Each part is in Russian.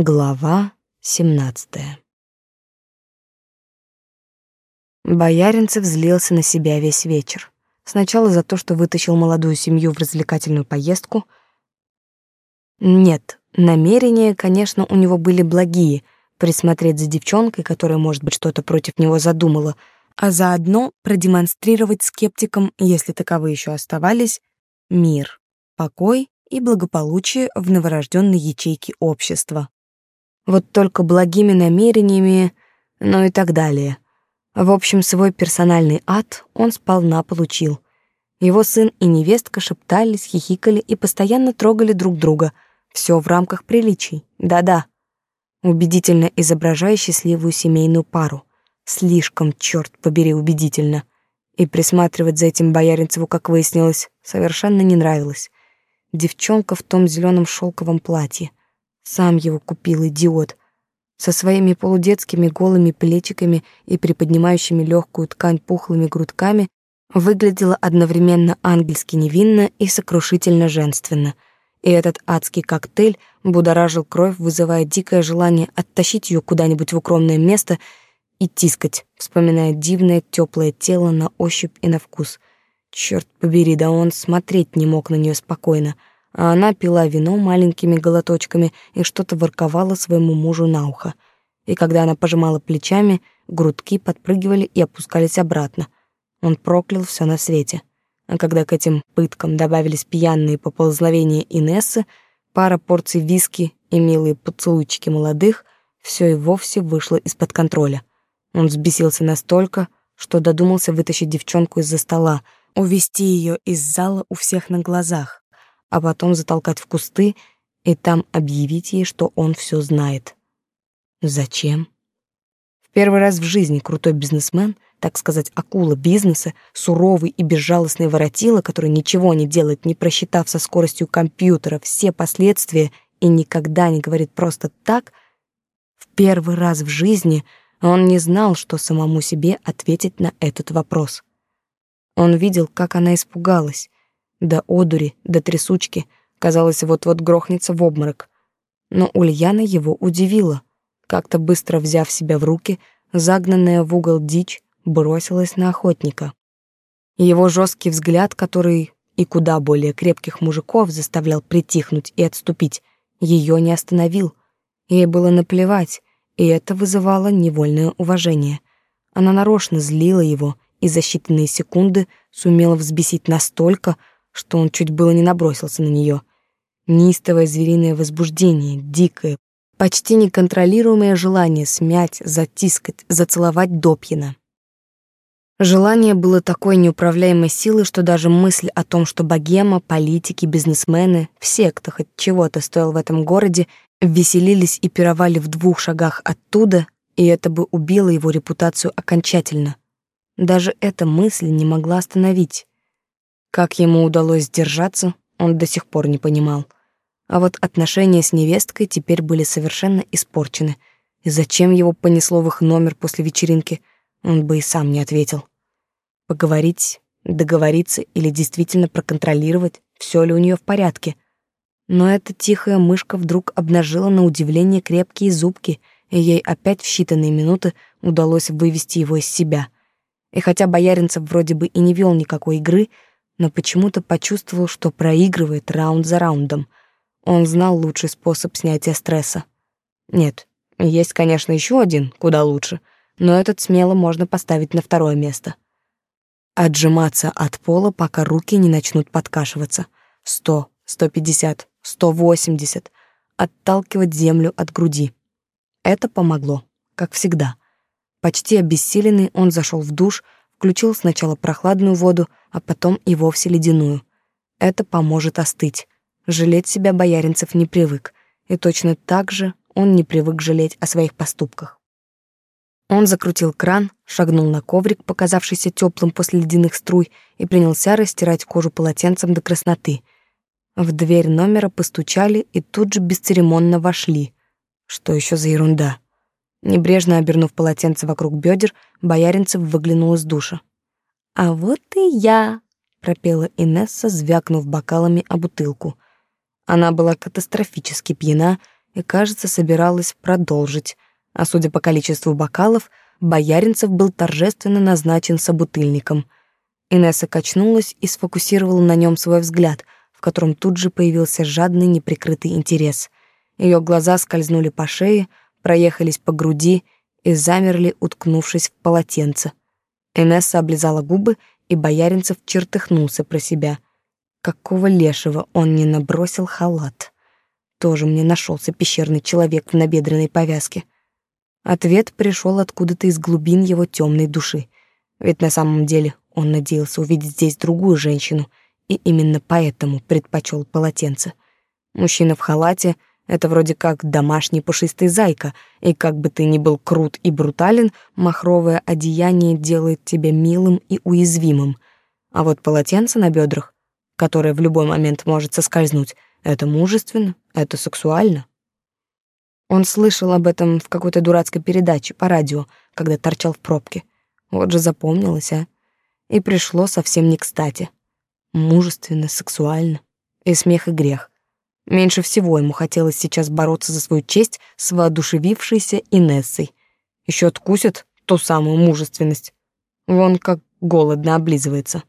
Глава 17. Бояринцев злился на себя весь вечер. Сначала за то, что вытащил молодую семью в развлекательную поездку. Нет, намерения, конечно, у него были благие — присмотреть за девчонкой, которая, может быть, что-то против него задумала, а заодно продемонстрировать скептикам, если таковые еще оставались, мир, покой и благополучие в новорожденной ячейке общества. Вот только благими намерениями, ну и так далее. В общем, свой персональный ад он сполна получил. Его сын и невестка шептались, хихикали и постоянно трогали друг друга. Все в рамках приличий. Да-да. Убедительно изображая счастливую семейную пару. Слишком, черт побери, убедительно. И присматривать за этим Бояринцеву, как выяснилось, совершенно не нравилось. Девчонка в том зеленом шелковом платье. Сам его купил, идиот. Со своими полудетскими голыми плечиками и приподнимающими легкую ткань пухлыми грудками выглядела одновременно ангельски невинно и сокрушительно женственно. И этот адский коктейль будоражил кровь, вызывая дикое желание оттащить ее куда-нибудь в укромное место и тискать, вспоминая дивное теплое тело на ощупь и на вкус. Черт побери, да он смотреть не мог на нее спокойно — а она пила вино маленькими глоточками и что-то ворковала своему мужу на ухо. И когда она пожимала плечами, грудки подпрыгивали и опускались обратно. Он проклял все на свете. А когда к этим пыткам добавились пьяные поползновения Инессы, пара порций виски и милые поцелуйчики молодых, все и вовсе вышло из-под контроля. Он взбесился настолько, что додумался вытащить девчонку из-за стола, увести ее из зала у всех на глазах а потом затолкать в кусты и там объявить ей, что он все знает. Зачем? В первый раз в жизни крутой бизнесмен, так сказать, акула бизнеса, суровый и безжалостный воротила, который ничего не делает, не просчитав со скоростью компьютера все последствия и никогда не говорит просто так, в первый раз в жизни он не знал, что самому себе ответить на этот вопрос. Он видел, как она испугалась, до одури, до трясучки, казалось, вот-вот грохнется в обморок. Но Ульяна его удивила. Как-то быстро взяв себя в руки, загнанная в угол дичь бросилась на охотника. Его жесткий взгляд, который и куда более крепких мужиков заставлял притихнуть и отступить, ее не остановил. Ей было наплевать, и это вызывало невольное уважение. Она нарочно злила его и за считанные секунды сумела взбесить настолько, что он чуть было не набросился на нее. Неистовое звериное возбуждение, дикое, почти неконтролируемое желание смять, затискать, зацеловать Допьина. Желание было такой неуправляемой силы, что даже мысль о том, что богема, политики, бизнесмены, все, кто хоть чего-то стоил в этом городе, веселились и пировали в двух шагах оттуда, и это бы убило его репутацию окончательно. Даже эта мысль не могла остановить. Как ему удалось сдержаться, он до сих пор не понимал. А вот отношения с невесткой теперь были совершенно испорчены. И зачем его понесло в их номер после вечеринки, он бы и сам не ответил. Поговорить, договориться или действительно проконтролировать, все ли у нее в порядке. Но эта тихая мышка вдруг обнажила на удивление крепкие зубки, и ей опять в считанные минуты удалось вывести его из себя. И хотя Бояринцев вроде бы и не вел никакой игры, но почему-то почувствовал, что проигрывает раунд за раундом. Он знал лучший способ снятия стресса. Нет, есть, конечно, еще один, куда лучше, но этот смело можно поставить на второе место. Отжиматься от пола, пока руки не начнут подкашиваться. Сто, сто пятьдесят, сто восемьдесят. Отталкивать землю от груди. Это помогло, как всегда. Почти обессиленный он зашел в душ, включил сначала прохладную воду, а потом и вовсе ледяную. Это поможет остыть. Жалеть себя Бояринцев не привык, и точно так же он не привык жалеть о своих поступках. Он закрутил кран, шагнул на коврик, показавшийся теплым после ледяных струй, и принялся растирать кожу полотенцем до красноты. В дверь номера постучали и тут же бесцеремонно вошли. Что еще за ерунда? Небрежно обернув полотенце вокруг бедер, Бояринцев выглянул из душа. «А вот и я», — пропела Инесса, звякнув бокалами о бутылку. Она была катастрофически пьяна и, кажется, собиралась продолжить. А судя по количеству бокалов, Бояринцев был торжественно назначен собутыльником. Инесса качнулась и сфокусировала на нем свой взгляд, в котором тут же появился жадный неприкрытый интерес. Ее глаза скользнули по шее, проехались по груди и замерли, уткнувшись в полотенце. Инесса облизала губы, и Бояринцев чертыхнулся про себя. Какого лешего он не набросил халат? Тоже мне нашелся пещерный человек в набедренной повязке. Ответ пришел откуда-то из глубин его темной души. Ведь на самом деле он надеялся увидеть здесь другую женщину, и именно поэтому предпочел полотенце. Мужчина в халате — это вроде как домашний пушистый зайка, и как бы ты ни был крут и брутален, махровое одеяние делает тебя милым и уязвимым. А вот полотенце на бедрах, которое в любой момент может соскользнуть, это мужественно, это сексуально. Он слышал об этом в какой-то дурацкой передаче по радио, когда торчал в пробке. Вот же запомнилось, а? И пришло совсем не кстати. Мужественно, сексуально. И смех, и грех. Меньше всего ему хотелось сейчас бороться за свою честь с воодушевившейся Инессой. Еще откусит ту самую мужественность. Вон как голодно облизывается.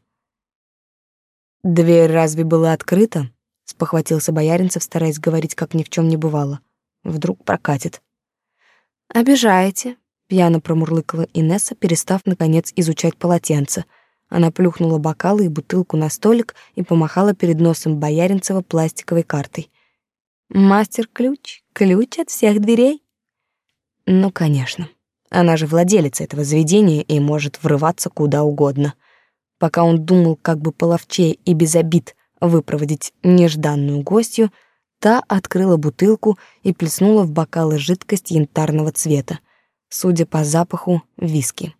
Дверь разве была открыта? спохватился Бояринцев, стараясь говорить, как ни в чем не бывало. Вдруг прокатит. «Обижаете», — пьяно промурлыкала Инесса, перестав, наконец, изучать полотенце. Она плюхнула бокалы и бутылку на столик и помахала перед носом Бояринцева пластиковой картой. «Мастер-ключ, ключ от всех дверей?» «Ну, конечно. Она же владелица этого заведения и может врываться куда угодно». Пока он думал, как бы половчее и без обид выпроводить нежданную гостью, та открыла бутылку и плеснула в бокалы жидкость янтарного цвета, судя по запаху, виски.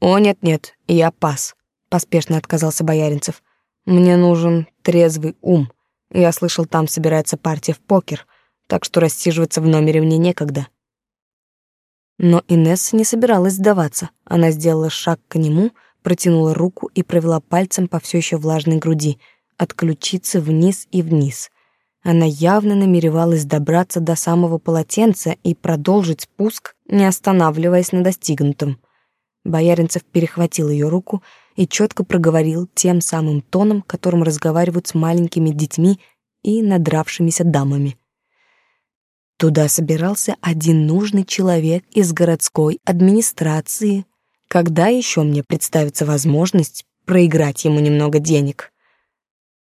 «О, нет-нет, я пас», — поспешно отказался Бояринцев. «Мне нужен трезвый ум. Я слышал, там собирается партия в покер, так что рассиживаться в номере мне некогда». Но Инесса не собиралась сдаваться. Она сделала шаг к нему, протянула руку и провела пальцем по все еще влажной груди — от ключицы вниз и вниз. Она явно намеревалась добраться до самого полотенца и продолжить спуск, не останавливаясь на достигнутом. Бояринцев перехватил ее руку и четко проговорил тем самым тоном, которым разговаривают с маленькими детьми и надравшимися дамами. Туда собирался один нужный человек из городской администрации. Когда еще мне представится возможность проиграть ему немного денег?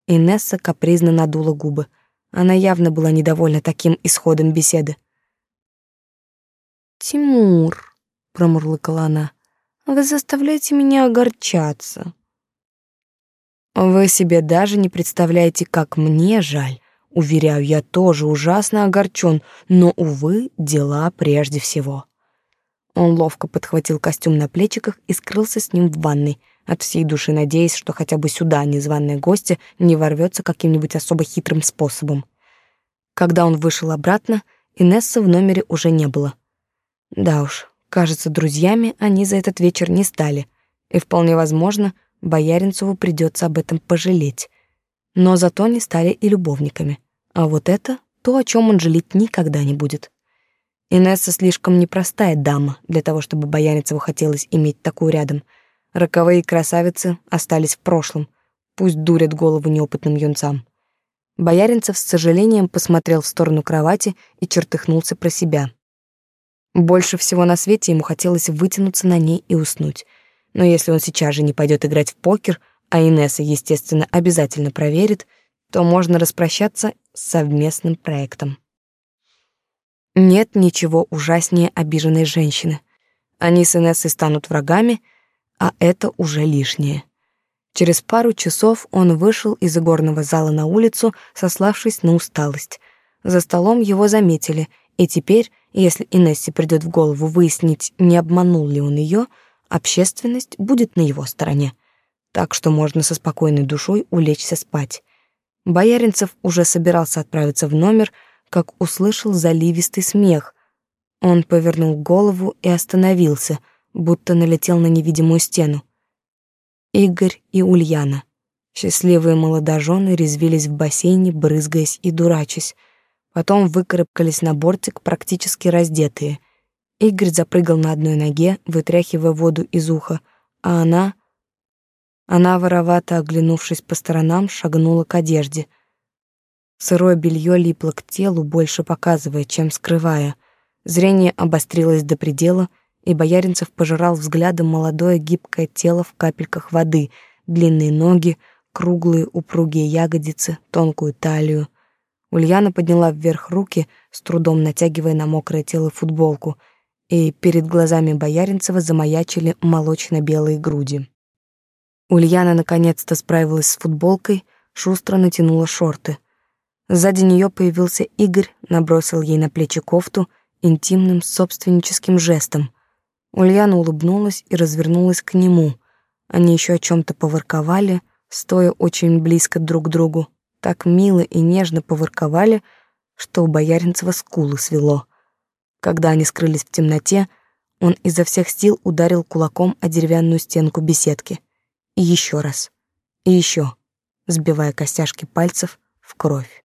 Инесса капризно надула губы. Она явно была недовольна таким исходом беседы. «Тимур», — промурлыкала она, — «вы заставляете меня огорчаться». «Вы себе даже не представляете, как мне жаль. Уверяю, я тоже ужасно огорчен, но, увы, дела прежде всего». Он ловко подхватил костюм на плечиках и скрылся с ним в ванной — от всей души надеясь, что хотя бы сюда незваные гости не ворвется каким-нибудь особо хитрым способом. Когда он вышел обратно, Инессы в номере уже не было. Да уж, кажется, друзьями они за этот вечер не стали, и вполне возможно, Бояринцеву придется об этом пожалеть. Но зато не стали и любовниками. А вот это то, о чем он жалеть никогда не будет. Инесса слишком непростая дама для того, чтобы Бояринцеву хотелось иметь такую рядом — Роковые красавицы остались в прошлом. Пусть дурят голову неопытным юнцам. Бояринцев с сожалением посмотрел в сторону кровати и чертыхнулся про себя. Больше всего на свете ему хотелось вытянуться на ней и уснуть. Но если он сейчас же не пойдет играть в покер, а Инесса, естественно, обязательно проверит, то можно распрощаться с совместным проектом. Нет ничего ужаснее обиженной женщины. Они с Инессой станут врагами — а это уже лишнее. Через пару часов он вышел из игорного зала на улицу, сославшись на усталость. За столом его заметили, и теперь, если Инессе придет в голову выяснить, не обманул ли он ее, общественность будет на его стороне. Так что можно со спокойной душой улечься спать. Бояринцев уже собирался отправиться в номер, как услышал заливистый смех. Он повернул голову и остановился — будто налетел на невидимую стену. Игорь и Ульяна. Счастливые молодожены резвились в бассейне, брызгаясь и дурачась. Потом выкарабкались на бортик практически раздетые. Игорь запрыгал на одной ноге, вытряхивая воду из уха, а она... Она, воровато оглянувшись по сторонам, шагнула к одежде. Сырое белье липло к телу, больше показывая, чем скрывая. Зрение обострилось до предела, и Бояринцев пожирал взглядом молодое гибкое тело в капельках воды, длинные ноги, круглые упругие ягодицы, тонкую талию. Ульяна подняла вверх руки, с трудом натягивая на мокрое тело футболку, и перед глазами Бояринцева замаячили молочно-белые груди. Ульяна наконец-то справилась с футболкой, шустро натянула шорты. Сзади нее появился Игорь, набросил ей на плечи кофту интимным собственническим жестом. Ульяна улыбнулась и развернулась к нему. Они еще о чем то поворковали, стоя очень близко друг к другу. Так мило и нежно поворковали, что у Бояринцева скулы свело. Когда они скрылись в темноте, он изо всех сил ударил кулаком о деревянную стенку беседки. И еще раз. И еще, сбивая костяшки пальцев в кровь.